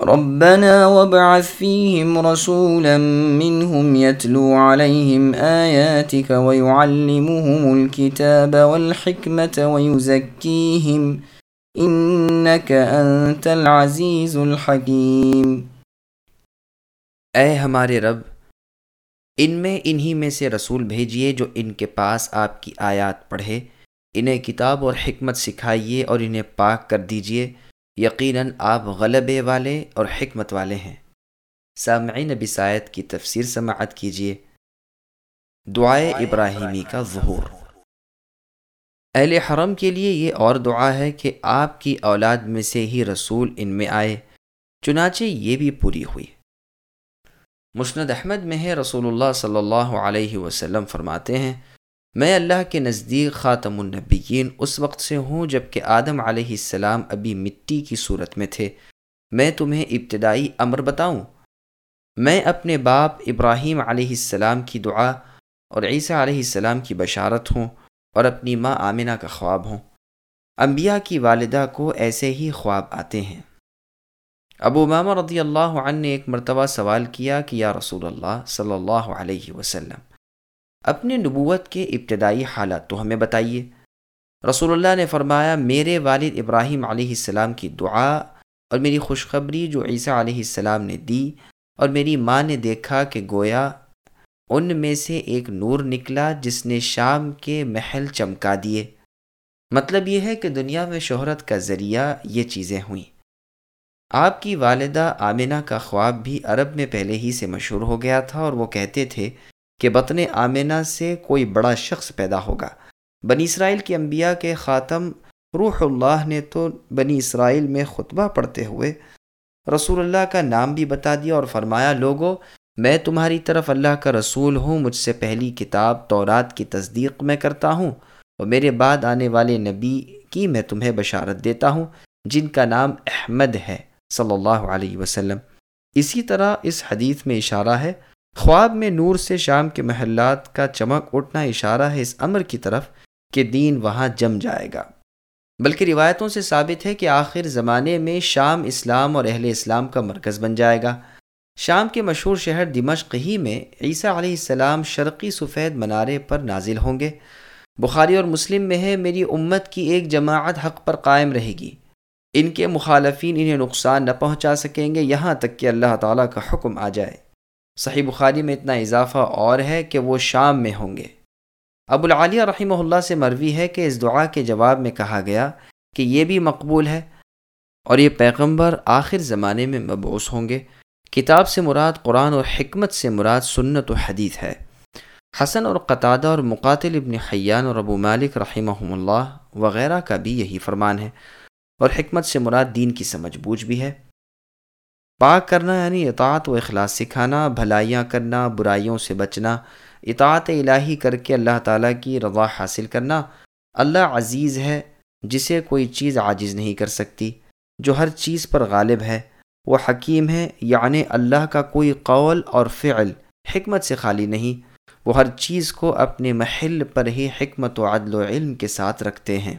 ربنا وابعث فيهم رسولا منهم يتلو عليهم آياتك ويعلمهم الكتاب والحكمة ويزكيهم إنك أنت العزيز الحكيم۔ اے ہمارے رب، ان میں انہی میں سے رسول بھیجیے جو ان کے پاس آپ کی آیات پڑھے، انہیں کتاب اور حکمت سکھائیے اور انہیں پاک کر دیجیے۔ یقیناً آپ غلبے والے اور حکمت والے ہیں۔ سامعین بسایت کی تفسیر سماعت کیجیے۔ دعائے ابراہیمی کا ظہور۔ اہل حرم کے لیے یہ اور دعا ہے کہ آپ کی اولاد میں سے ہی رسول ان میں آئے، چنانچہ یہ بھی پوری ہوئی۔ مسند احمد میں ہے، رسول اللہ صلی اللہ علیہ وسلم فرماتے ہیں میں اللہ کے نزدیک خاتم النبیین اس وقت سے ہوں جبکہ آدم علیہ السلام ابھی مٹی کی صورت میں تھے۔ میں تمہیں ابتدائی امر بتاؤں۔ میں اپنے باپ ابراہیم علیہ السلام کی دعا اور عیسیٰ علیہ السلام کی بشارت ہوں اور اپنی ماں آمنہ کا خواب ہوں۔ انبیاء کی والدہ کو ایسے ہی خواب آتے ہیں۔ ابو ماما رضی اللہ عنہ نے ایک مرتبہ سوال کیا کہ یا رسول اللہ صلی اللہ علیہ وسلم اپنے نبوت کے ابتدائی حالات تو ہمیں بتائیے۔ رسول اللہ نے فرمایا، میرے والد ابراہیم علیہ السلام کی دعا اور میری خوشخبری جو عیسیٰ علیہ السلام نے دی اور میری ماں نے دیکھا کہ گویا ان میں سے ایک نور نکلا جس نے شام کے محل چمکا دیے۔ مطلب یہ ہے کہ دنیا میں شہرت کا ذریعہ یہ چیزیں ہوئیں۔ آپ کی والدہ آمنہ کا خواب بھی عرب میں پہلے ہی سے مشہور ہو گیا تھا اور وہ کہتے تھے کہ بطن آمینہ سے کوئی بڑا شخص پیدا ہوگا۔ بنی اسرائیل کی انبیاء کے خاتم روح اللہ نے تو بنی اسرائیل میں خطبہ پڑھتے ہوئے رسول اللہ کا نام بھی بتا دیا اور فرمایا، لوگو، میں تمہاری طرف اللہ کا رسول ہوں، مجھ سے پہلی کتاب تورات کی تصدیق میں کرتا ہوں اور میرے بعد آنے والے نبی کی میں تمہیں بشارت دیتا ہوں، جن کا نام احمد ہے، صلی اللہ علیہ وسلم۔ اسی طرح اس حدیث میں اشارہ ہے خواب میں نور سے شام کے محلات کا چمک اٹھنا اشارہ ہے اس امر کی طرف کہ دین وہاں جم جائے گا۔ بلکہ روایتوں سے ثابت ہے کہ آخر زمانے میں شام اسلام اور اہل اسلام کا مرکز بن جائے گا۔ شام کے مشہور شہر دمشق ہی میں عیسیٰ علیہ السلام شرقی سفید منارے پر نازل ہوں گے۔ بخاری اور مسلم میں ہے، میری امت کی ایک جماعت حق پر قائم رہے گی۔ ان کے مخالفین انہیں نقصان نہ پہنچا سکیں گے، یہاں تک کہ اللہ تعالیٰ کا حکم آ جائے۔ صحیح بخاری میں اتنا اضافہ اور ہے کہ وہ شام میں ہوں گے۔ ابو العالیہ رحمہ اللہ سے مروی ہے کہ اس دعا کے جواب میں کہا گیا کہ یہ بھی مقبول ہے اور یہ پیغمبر آخر زمانے میں مبعوث ہوں گے۔ کتاب سے مراد قرآن اور حکمت سے مراد سنت و حدیث ہے۔ حسن اور قطادہ اور مقاتل ابن حیان اور ابو مالک رحمہ اللہ وغیرہ کا بھی یہی فرمان ہے اور حکمت سے مراد دین کی سمجھ بوجھ بھی ہے۔ پاک کرنا یعنی اطاعت و اخلاص سکھانا، بھلائیاں کرنا، برائیوں سے بچنا، اطاعت الہی کر کے اللہ تعالیٰ کی رضا حاصل کرنا۔ اللہ عزیز ہے، جسے کوئی چیز عاجز نہیں کر سکتی، جو ہر چیز پر غالب ہے۔ وہ حکیم ہے یعنی اللہ کا کوئی قول اور فعل حکمت سے خالی نہیں، وہ ہر چیز کو اپنے محل پر ہی حکمت و عدل و علم کے ساتھ رکھتے ہیں۔